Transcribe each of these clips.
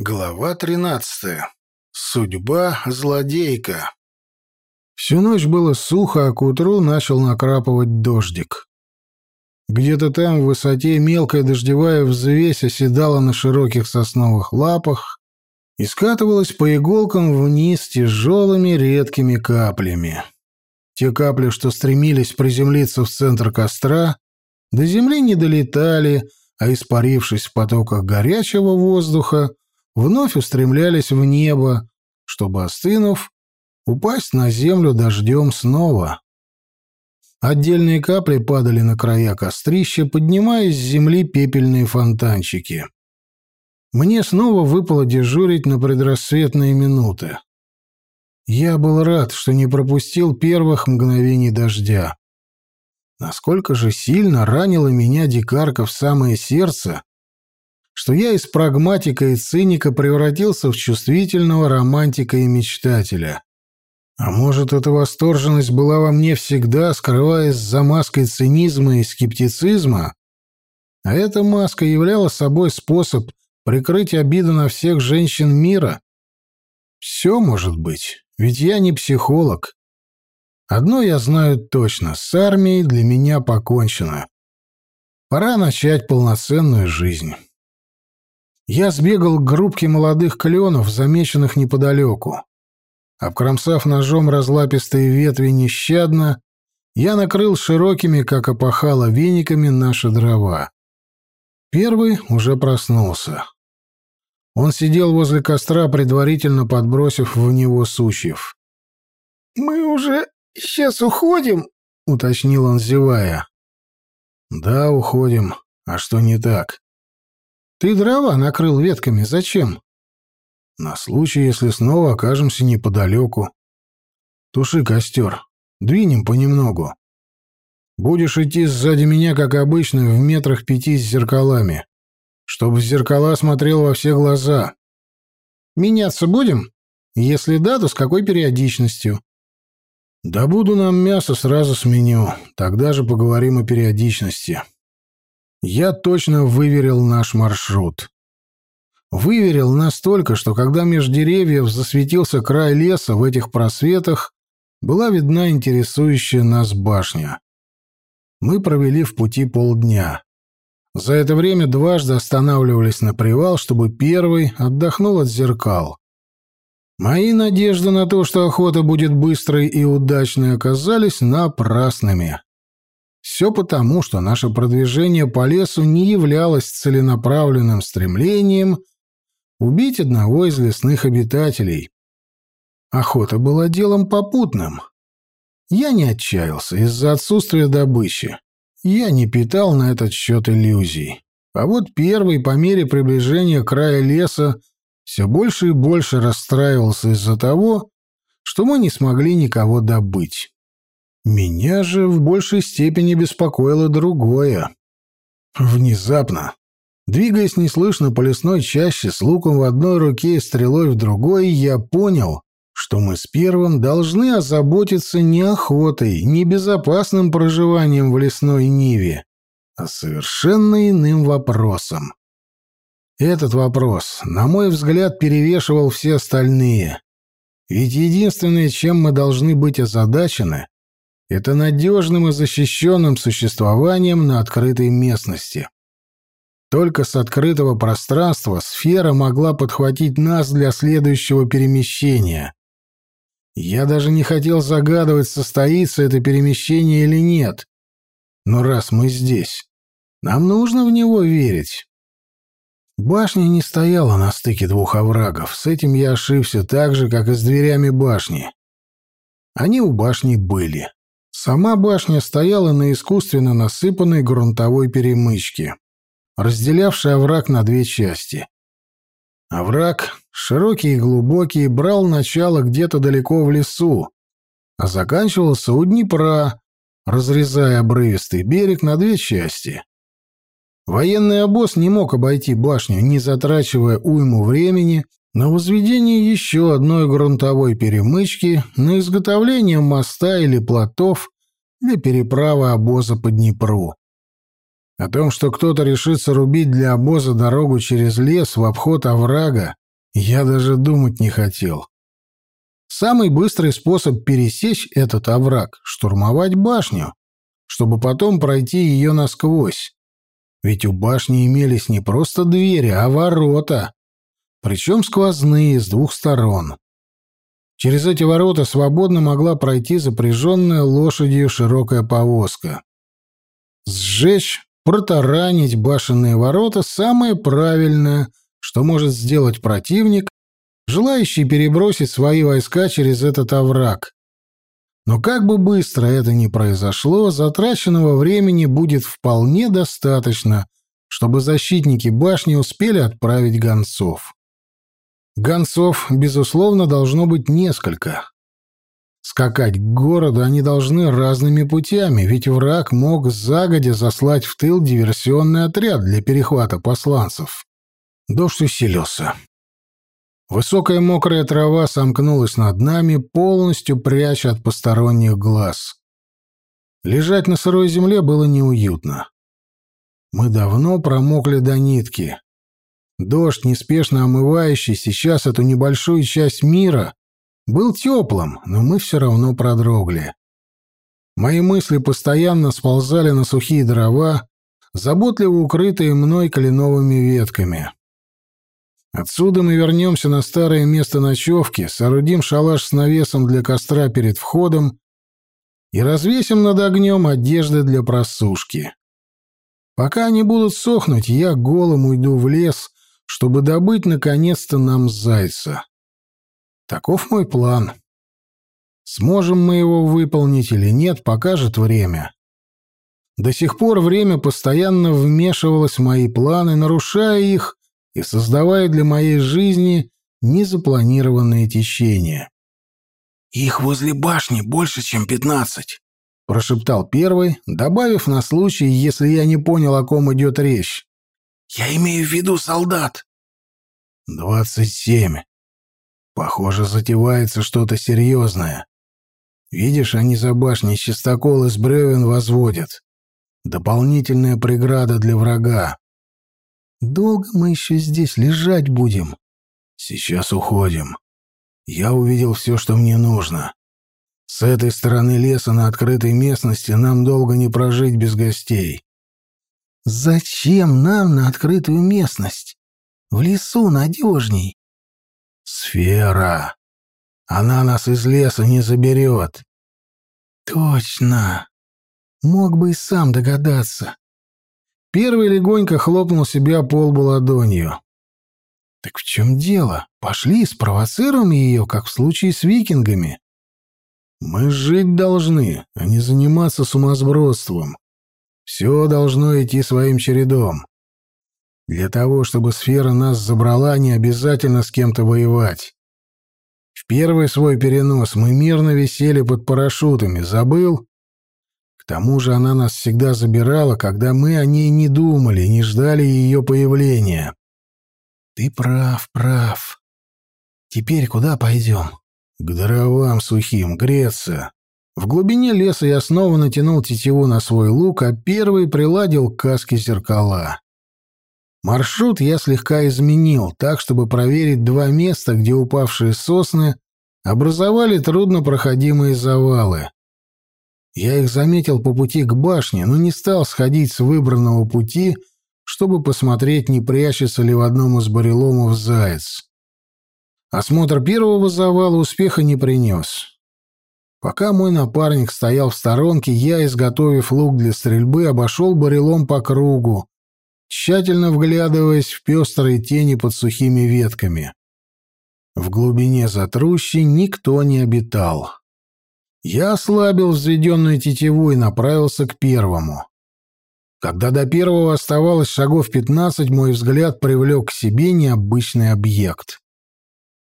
Глава 13. Судьба злодейка. Всю ночь было сухо, а к утру начал накрапывать дождик. Где-то там в высоте мелкая дождевая взвесь оседала на широких сосновых лапах и скатывалась по иголкам вниз тяжелыми редкими каплями. Те капли, что стремились приземлиться в центр костра, до земли не долетали, а, испарившись в потоках горячего воздуха, вновь устремлялись в небо, чтобы, остынув, упасть на землю дождем снова. Отдельные капли падали на края кострища, поднимая с земли пепельные фонтанчики. Мне снова выпало дежурить на предрассветные минуты. Я был рад, что не пропустил первых мгновений дождя. Насколько же сильно ранила меня дикарка в самое сердце, что я из прагматика и циника превратился в чувствительного романтика и мечтателя. А может, эта восторженность была во мне всегда, скрываясь за маской цинизма и скептицизма? А эта маска являла собой способ прикрыть обиду на всех женщин мира? Все может быть, ведь я не психолог. Одно я знаю точно — с армией для меня покончено. Пора начать полноценную жизнь я сбегал к группке молодых кленов, замеченных неподалеку. Обкромсав ножом разлапистые ветви нещадно, я накрыл широкими, как опахало, вениками наши дрова. Первый уже проснулся. Он сидел возле костра, предварительно подбросив в него сучьев. «Мы уже сейчас уходим?» — уточнил он, зевая. «Да, уходим. А что не так?» Ты дрова накрыл ветками. Зачем? На случай, если снова окажемся неподалеку. Туши костер. Двинем понемногу. Будешь идти сзади меня, как обычно, в метрах пяти с зеркалами. Чтоб в зеркала смотрел во все глаза. Меняться будем? Если да, то с какой периодичностью? Да буду нам мясо, сразу сменю. Тогда же поговорим о периодичности я точно выверил наш маршрут. Выверил настолько, что когда меж деревьев засветился край леса, в этих просветах была видна интересующая нас башня. Мы провели в пути полдня. За это время дважды останавливались на привал, чтобы первый отдохнул от зеркал. Мои надежды на то, что охота будет быстрой и удачной, оказались напрасными. Все потому, что наше продвижение по лесу не являлось целенаправленным стремлением убить одного из лесных обитателей. Охота была делом попутным. Я не отчаялся из-за отсутствия добычи. Я не питал на этот счет иллюзий. А вот первый, по мере приближения края леса, все больше и больше расстраивался из-за того, что мы не смогли никого добыть. Меня же в большей степени беспокоило другое. Внезапно, двигаясь неслышно по лесной чаще с луком в одной руке и стрелой в другой, я понял, что мы с первым должны озаботиться не охотой, не безопасным проживанием в лесной ниве, а совершенно иным вопросом. Этот вопрос, на мой взгляд, перевешивал все остальные. Ведь единственное, чем мы должны быть озадачены, это надежным и защищенным существованием на открытой местности. Только с открытого пространства сфера могла подхватить нас для следующего перемещения. Я даже не хотел загадывать, состоится это перемещение или нет. Но раз мы здесь, нам нужно в него верить. Башня не стояла на стыке двух оврагов. С этим я ошибся так же, как и с дверями башни. Они у башни были. Сама башня стояла на искусственно насыпанной грунтовой перемычке, разделявшей овраг на две части. Овраг, широкий и глубокий, брал начало где-то далеко в лесу, а заканчивался у Днепра, разрезая обрывистый берег на две части. Военный обоз не мог обойти башню, не затрачивая уйму времени на возведение еще одной грунтовой перемычки, на изготовление моста или плотов для переправы обоза по Днепру. О том, что кто-то решится рубить для обоза дорогу через лес в обход оврага, Я даже думать не хотел. Самый быстрый способ пересечь этот овраг — штурмовать башню, чтобы потом пройти ее насквозь. Ведь у башни имелись не просто двери, а ворота, причем сквозные с двух сторон. Через эти ворота свободно могла пройти запряженная лошадью широкая повозка. Сжечь, протаранить башенные ворота — самое правильное, что может сделать противник, желающий перебросить свои войска через этот овраг. Но как бы быстро это ни произошло, затраченного времени будет вполне достаточно, чтобы защитники башни успели отправить гонцов. Гонцов, безусловно, должно быть несколько. Скакать к городу они должны разными путями, ведь враг мог загодя заслать в тыл диверсионный отряд для перехвата посланцев. Дождь усилился. Высокая мокрая трава сомкнулась над нами, полностью пряча от посторонних глаз. Лежать на сырой земле было неуютно. Мы давно промокли до нитки. Дождь, неспешно омывающий сейчас эту небольшую часть мира, был теплым, но мы все равно продрогли. Мои мысли постоянно сползали на сухие дрова, заботливо укрытые мной кленовыми ветками. Отсюда мы вернемся на старое место ночевки, соорудим шалаш с навесом для костра перед входом и развесим над огнем одежды для просушки. Пока они будут сохнуть, я голым уйду в лес, чтобы добыть наконец-то нам зайца. Таков мой план. Сможем мы его выполнить или нет, покажет время. До сих пор время постоянно вмешивалось в мои планы, нарушая их и создавая для моей жизни незапланированные течения. «Их возле башни больше, чем пятнадцать», — прошептал первый, добавив на случай, если я не понял, о ком идет речь. Я имею в виду солдат. Двадцать семь. Похоже, затевается что-то серьезное. Видишь, они за башней чистокол из бревен возводят. Дополнительная преграда для врага. Долго мы еще здесь лежать будем? Сейчас уходим. Я увидел все, что мне нужно. С этой стороны леса на открытой местности нам долго не прожить без гостей. Зачем нам на открытую местность? В лесу надежней. Сфера. Она нас из леса не заберет. Точно. Мог бы и сам догадаться. Первый легонько хлопнул себя по лбу ладонью. Так в чем дело? Пошли спровоцируем ее, как в случае с викингами. Мы жить должны, а не заниматься сумасбродством. Все должно идти своим чередом. Для того, чтобы сфера нас забрала, не обязательно с кем-то воевать. В первый свой перенос мы мирно висели под парашютами, забыл? К тому же она нас всегда забирала, когда мы о ней не думали, не ждали ее появления. Ты прав, прав. Теперь куда пойдем? К дровам сухим, греться. В глубине леса я снова натянул тетиву на свой лук, а первый приладил к каске зеркала. Маршрут я слегка изменил, так, чтобы проверить два места, где упавшие сосны образовали труднопроходимые завалы. Я их заметил по пути к башне, но не стал сходить с выбранного пути, чтобы посмотреть, не прячется ли в одном из бареломов заяц. Осмотр первого завала успеха не принес. Пока мой напарник стоял в сторонке, я, изготовив лук для стрельбы, обошел барелом по кругу, тщательно вглядываясь в пестрые тени под сухими ветками. В глубине затрущи никто не обитал. Я ослабил взведенную тетиву и направился к первому. Когда до первого оставалось шагов пятнадцать, мой взгляд привлек к себе необычный объект.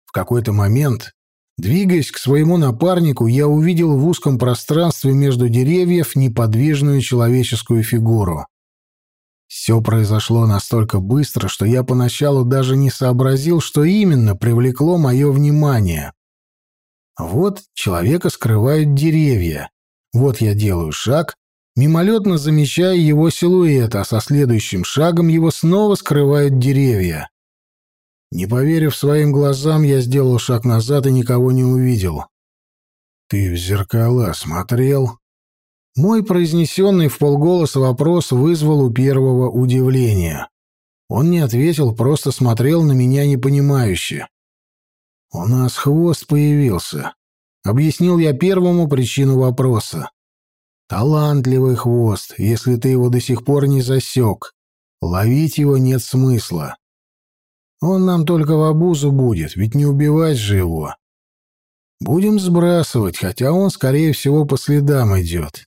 В какой-то момент Двигаясь к своему напарнику, я увидел в узком пространстве между деревьев неподвижную человеческую фигуру. Все произошло настолько быстро, что я поначалу даже не сообразил, что именно привлекло мое внимание. Вот человека скрывают деревья. Вот я делаю шаг, мимолетно замечая его силуэт, а со следующим шагом его снова скрывают деревья. Не поверив своим глазам, я сделал шаг назад и никого не увидел. «Ты в зеркала смотрел?» Мой произнесенный в полголоса вопрос вызвал у первого удивление. Он не ответил, просто смотрел на меня непонимающе. «У нас хвост появился», — объяснил я первому причину вопроса. «Талантливый хвост, если ты его до сих пор не засек. Ловить его нет смысла. Он нам только в обузу будет, ведь не убивать же его. Будем сбрасывать, хотя он, скорее всего, по следам идет.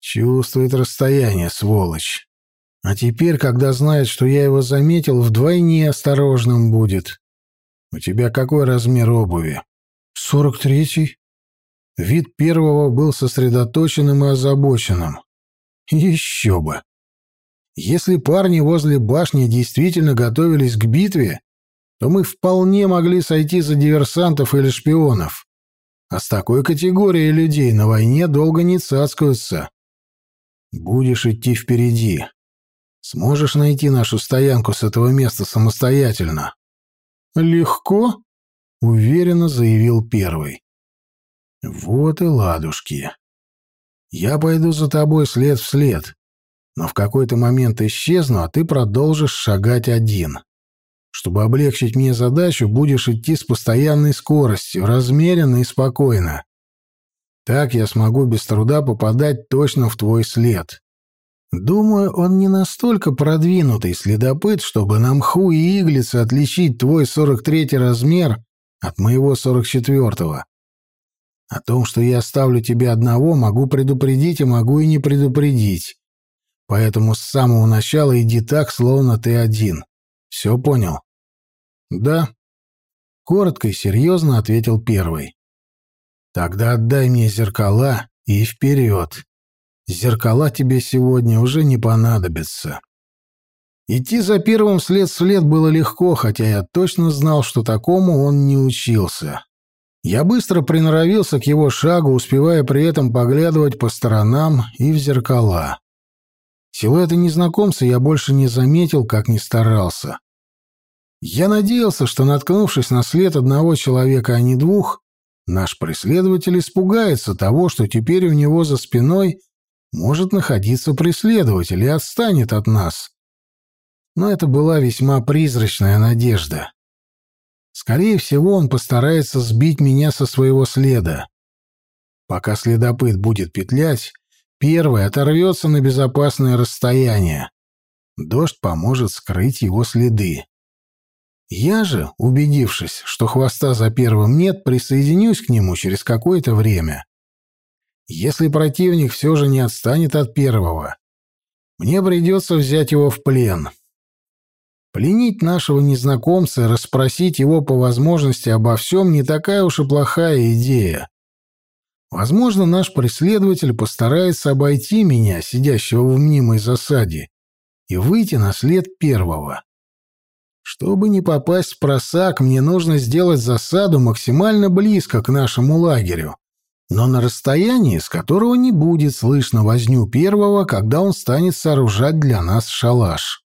Чувствует расстояние, сволочь. А теперь, когда знает, что я его заметил, вдвойне осторожным будет. У тебя какой размер обуви? Сорок третий. Вид первого был сосредоточенным и озабоченным. Еще бы. Если парни возле башни действительно готовились к битве, то мы вполне могли сойти за диверсантов или шпионов. А с такой категорией людей на войне долго не цацкаются. Будешь идти впереди. Сможешь найти нашу стоянку с этого места самостоятельно? Легко, уверенно заявил первый. Вот и ладушки. Я пойду за тобой след в след, но в какой-то момент исчезну, а ты продолжишь шагать один. Чтобы облегчить мне задачу, будешь идти с постоянной скоростью, размеренно и спокойно. Так я смогу без труда попадать точно в твой след. Думаю, он не настолько продвинутый следопыт, чтобы на мху и иглице отличить твой 43-й размер от моего 44-го. О том, что я оставлю тебе одного, могу предупредить и могу и не предупредить. Поэтому с самого начала иди так, словно ты один. Все понял? Да. Коротко и серьезно ответил первый. Тогда отдай мне зеркала и вперед. Зеркала тебе сегодня уже не понадобятся. Идти за первым след след было легко, хотя я точно знал, что такому он не учился. Я быстро приноровился к его шагу, успевая при этом поглядывать по сторонам и в зеркала. Силуэта незнакомца я больше не заметил, как ни старался. Я надеялся, что, наткнувшись на след одного человека, а не двух, наш преследователь испугается того, что теперь у него за спиной может находиться преследователь и отстанет от нас. Но это была весьма призрачная надежда. Скорее всего, он постарается сбить меня со своего следа. Пока следопыт будет петлять, Первый оторвется на безопасное расстояние. Дождь поможет скрыть его следы. Я же, убедившись, что хвоста за первым нет, присоединюсь к нему через какое-то время. Если противник все же не отстанет от первого, мне придется взять его в плен. Пленить нашего незнакомца расспросить его по возможности обо всем не такая уж и плохая идея. Возможно, наш преследователь постарается обойти меня, сидящего в мнимой засаде, и выйти на след первого. Чтобы не попасть в просак, мне нужно сделать засаду максимально близко к нашему лагерю, но на расстоянии, с которого не будет слышно возню первого, когда он станет сооружать для нас шалаш.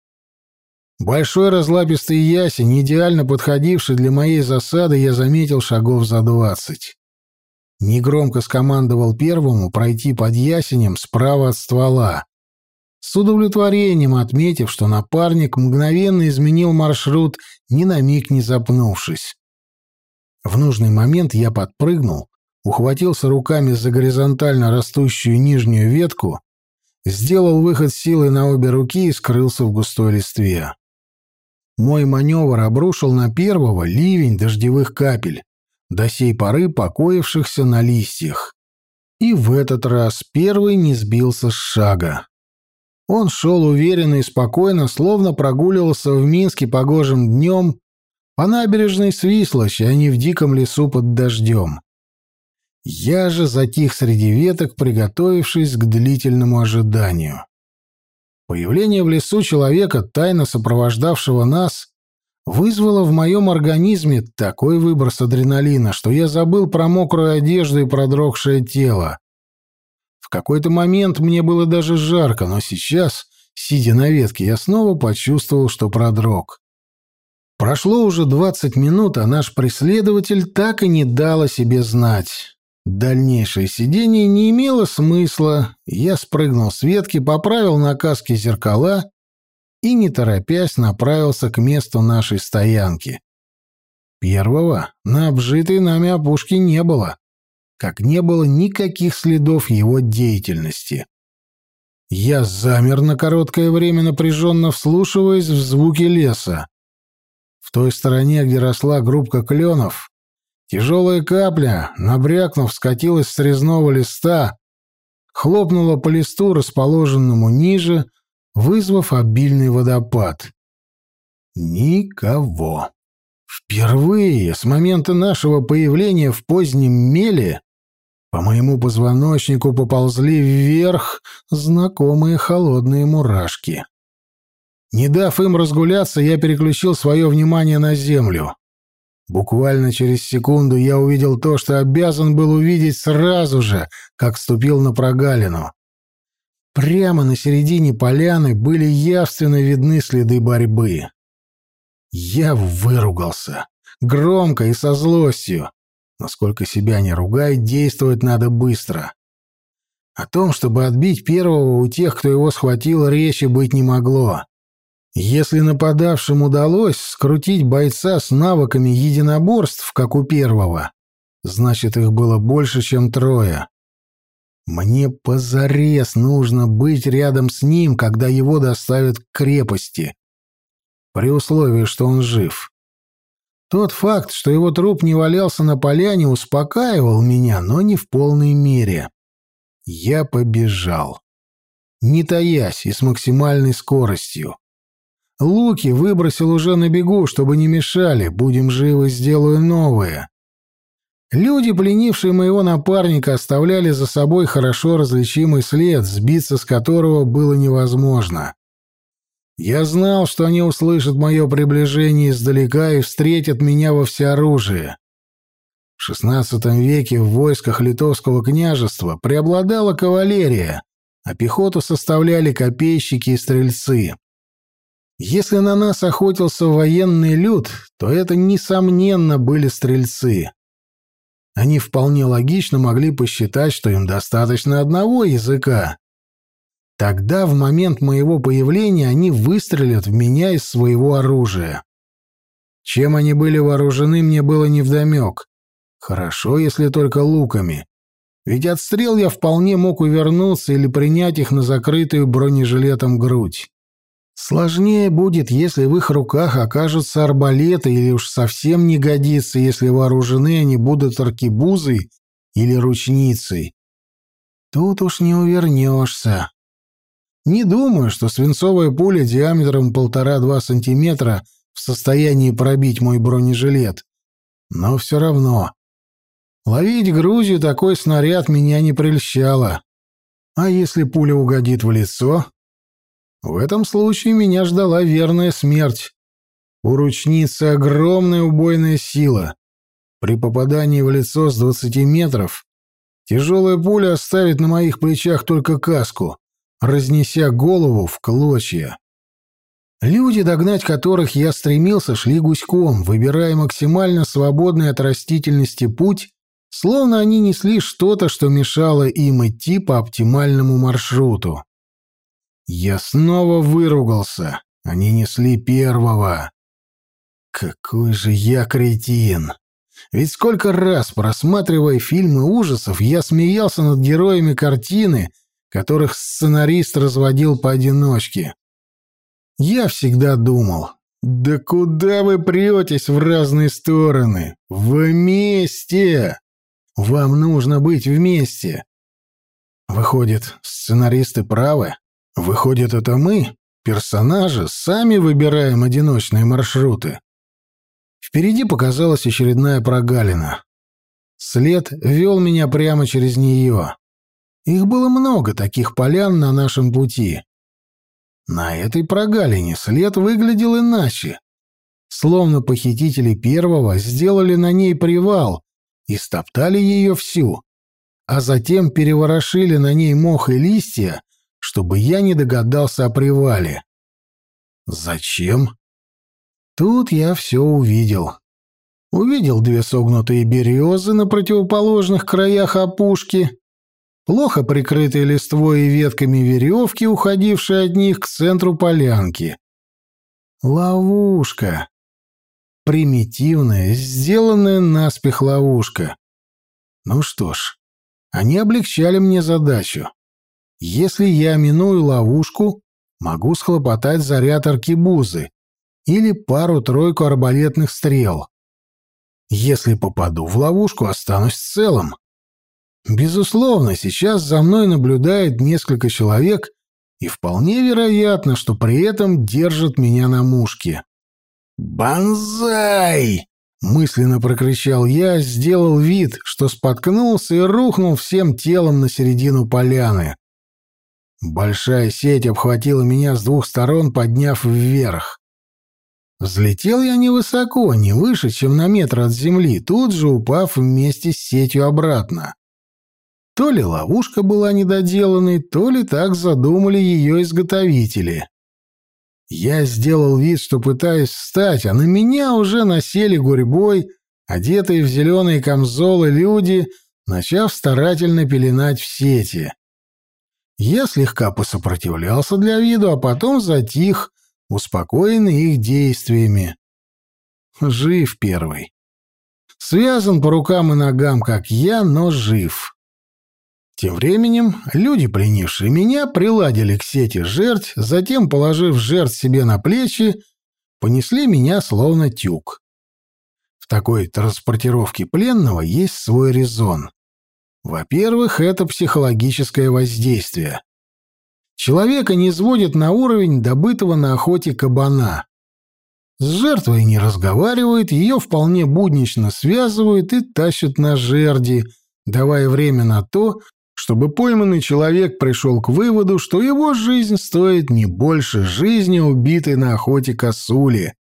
Большой разлапистый ясень, идеально подходивший для моей засады, я заметил шагов за двадцать. Негромко скомандовал первому пройти под ясенем справа от ствола. С удовлетворением отметив, что напарник мгновенно изменил маршрут, ни на миг не запнувшись. В нужный момент я подпрыгнул, ухватился руками за горизонтально растущую нижнюю ветку, сделал выход силой на обе руки и скрылся в густой листве. Мой маневр обрушил на первого ливень дождевых капель, до сей поры покоившихся на листьях. И в этот раз первый не сбился с шага. Он шел уверенно и спокойно, словно прогуливался в Минске погожим днем по набережной Свислочи, а не в диком лесу под дождем. Я же затих среди веток, приготовившись к длительному ожиданию. Появление в лесу человека, тайно сопровождавшего нас, вызвало в моем организме такой выброс адреналина, что я забыл про мокрую одежду и продрогшее тело. В какой-то момент мне было даже жарко, но сейчас, сидя на ветке, я снова почувствовал, что продрог. Прошло уже двадцать минут, а наш преследователь так и не дал о себе знать. Дальнейшее сидение не имело смысла. Я спрыгнул с ветки, поправил на каске зеркала и, не торопясь, направился к месту нашей стоянки. Первого на обжитой нами опушке не было, как не было никаких следов его деятельности. Я замер на короткое время, напряженно вслушиваясь в звуки леса. В той стороне, где росла группка кленов, тяжелая капля, набрякнув, скатилась с резного листа, хлопнула по листу, расположенному ниже, вызвав обильный водопад. Никого. Впервые с момента нашего появления в позднем меле по моему позвоночнику поползли вверх знакомые холодные мурашки. Не дав им разгуляться, я переключил свое внимание на землю. Буквально через секунду я увидел то, что обязан был увидеть сразу же, как ступил на прогалину. Прямо на середине поляны были явственно видны следы борьбы. Я выругался. Громко и со злостью. Насколько себя не ругай, действовать надо быстро. О том, чтобы отбить первого у тех, кто его схватил, речи быть не могло. Если нападавшим удалось скрутить бойца с навыками единоборств, как у первого, значит, их было больше, чем трое. Мне позарез нужно быть рядом с ним, когда его доставят к крепости. При условии, что он жив. Тот факт, что его труп не валялся на поляне, успокаивал меня, но не в полной мере. Я побежал. Не таясь и с максимальной скоростью. Луки выбросил уже на бегу, чтобы не мешали. Будем живы, сделаю новые. Люди, пленившие моего напарника, оставляли за собой хорошо различимый след, сбиться с которого было невозможно. Я знал, что они услышат мое приближение издалека и встретят меня во всеоружие. В XVI веке в войсках литовского княжества преобладала кавалерия, а пехоту составляли копейщики и стрельцы. Если на нас охотился военный люд, то это, несомненно, были стрельцы. Они вполне логично могли посчитать, что им достаточно одного языка, Тогда, в момент моего появления, они выстрелят в меня из своего оружия. Чем они были вооружены, мне было невдомек. Хорошо, если только луками. Ведь от стрел я вполне мог увернуться или принять их на закрытую бронежилетом грудь. Сложнее будет, если в их руках окажутся арбалеты, или уж совсем не годится, если вооружены они будут аркебузой или ручницей. Тут уж не увернешься. Не думаю, что свинцовая пуля диаметром полтора-два сантиметра в состоянии пробить мой бронежилет. Но все равно. Ловить Грузию такой снаряд меня не прельщало. А если пуля угодит в лицо? В этом случае меня ждала верная смерть. У ручницы огромная убойная сила. При попадании в лицо с двадцати метров тяжелая пуля оставит на моих плечах только каску разнеся голову в клочья. Люди, догнать которых я стремился, шли гуськом, выбирая максимально свободный от растительности путь, словно они несли что-то, что мешало им идти по оптимальному маршруту. Я снова выругался. Они несли первого. Какой же я кретин! Ведь сколько раз, просматривая фильмы ужасов, я смеялся над героями картины — которых сценарист разводил поодиночке. Я всегда думал, да куда вы претесь в разные стороны? Вместе! Вам нужно быть вместе. Выходит, сценаристы правы? Выходит, это мы, персонажи, сами выбираем одиночные маршруты. Впереди показалась очередная прогалина. След вел меня прямо через нее. Их было много, таких полян на нашем пути. На этой прогалине след выглядел иначе. Словно похитители первого сделали на ней привал и стоптали ее всю, а затем переворошили на ней мох и листья, чтобы я не догадался о привале. Зачем? Тут я все увидел. Увидел две согнутые березы на противоположных краях опушки, плохо прикрытые листвой и ветками веревки, уходившие от них к центру полянки. Ловушка. Примитивная, сделанная наспех ловушка. Ну что ж, они облегчали мне задачу. Если я миную ловушку, могу схлопотать заряд аркебузы или пару-тройку арбалетных стрел. Если попаду в ловушку, останусь целым. Безусловно, сейчас за мной наблюдает несколько человек, и вполне вероятно, что при этом держат меня на мушке. «Бонзай!» — мысленно прокричал я, сделал вид, что споткнулся и рухнул всем телом на середину поляны. Большая сеть обхватила меня с двух сторон, подняв вверх. Взлетел я невысоко, не выше, чем на метр от земли, тут же упав вместе с сетью обратно. То ли ловушка была недоделанной, то ли так задумали ее изготовители. Я сделал вид, что пытаюсь встать, а на меня уже насели гурьбой, одетые в зеленые камзолы люди, начав старательно пеленать в сети. Я слегка посопротивлялся для виду, а потом затих, успокоенный их действиями. Жив первый. Связан по рукам и ногам, как я, но жив. Тем временем люди, пленившие меня, приладили к сети жертв, затем, положив жертв себе на плечи, понесли меня словно тюк. В такой транспортировке пленного есть свой резон. Во-первых, это психологическое воздействие. Человека не сводит на уровень добытого на охоте кабана. С жертвой не разговаривают, ее вполне буднично связывают и тащат на жерди, давая время на то, чтобы пойманный человек пришел к выводу, что его жизнь стоит не больше жизни убитой на охоте косули.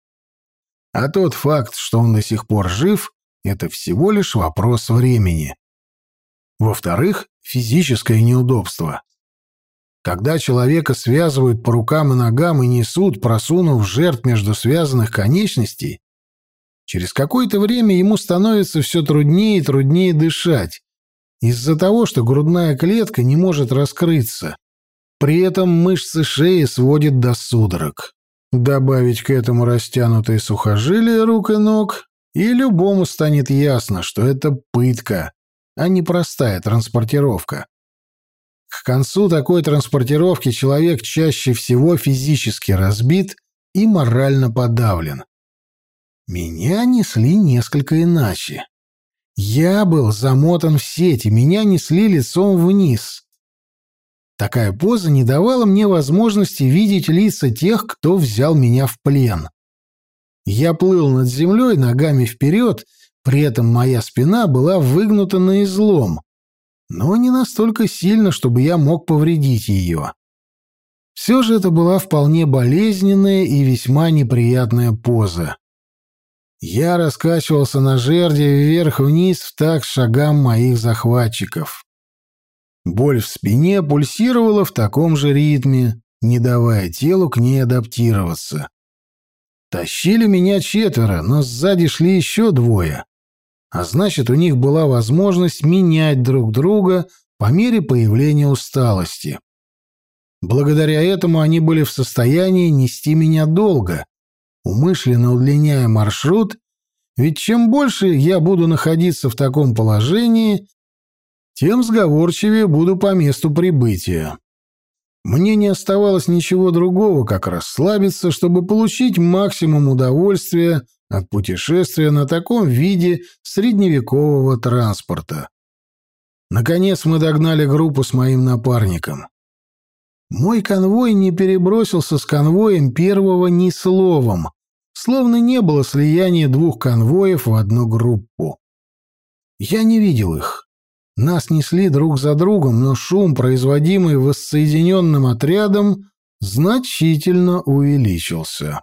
А тот факт, что он до сих пор жив, это всего лишь вопрос времени. Во-вторых, физическое неудобство. Когда человека связывают по рукам и ногам и несут, просунув жертв между связанных конечностей, через какое-то время ему становится все труднее и труднее дышать, из-за того, что грудная клетка не может раскрыться. При этом мышцы шеи сводят до судорог. Добавить к этому растянутые сухожилия рук и ног, и любому станет ясно, что это пытка, а не простая транспортировка. К концу такой транспортировки человек чаще всего физически разбит и морально подавлен. Меня несли несколько иначе. Я был замотан в сети, меня несли лицом вниз. Такая поза не давала мне возможности видеть лица тех, кто взял меня в плен. Я плыл над землей ногами вперед, при этом моя спина была выгнута на излом, но не настолько сильно, чтобы я мог повредить ее. Все же это была вполне болезненная и весьма неприятная поза. Я раскачивался на жерде вверх-вниз в так шагам моих захватчиков. Боль в спине пульсировала в таком же ритме, не давая телу к ней адаптироваться. Тащили меня четверо, но сзади шли еще двое. А значит, у них была возможность менять друг друга по мере появления усталости. Благодаря этому они были в состоянии нести меня долго, умышленно удлиняя маршрут, ведь чем больше я буду находиться в таком положении, тем сговорчивее буду по месту прибытия. Мне не оставалось ничего другого, как расслабиться, чтобы получить максимум удовольствия от путешествия на таком виде средневекового транспорта. Наконец мы догнали группу с моим напарником. Мой конвой не перебросился с конвоем первого ни словом, словно не было слияния двух конвоев в одну группу. Я не видел их. Нас несли друг за другом, но шум, производимый воссоединенным отрядом, значительно увеличился.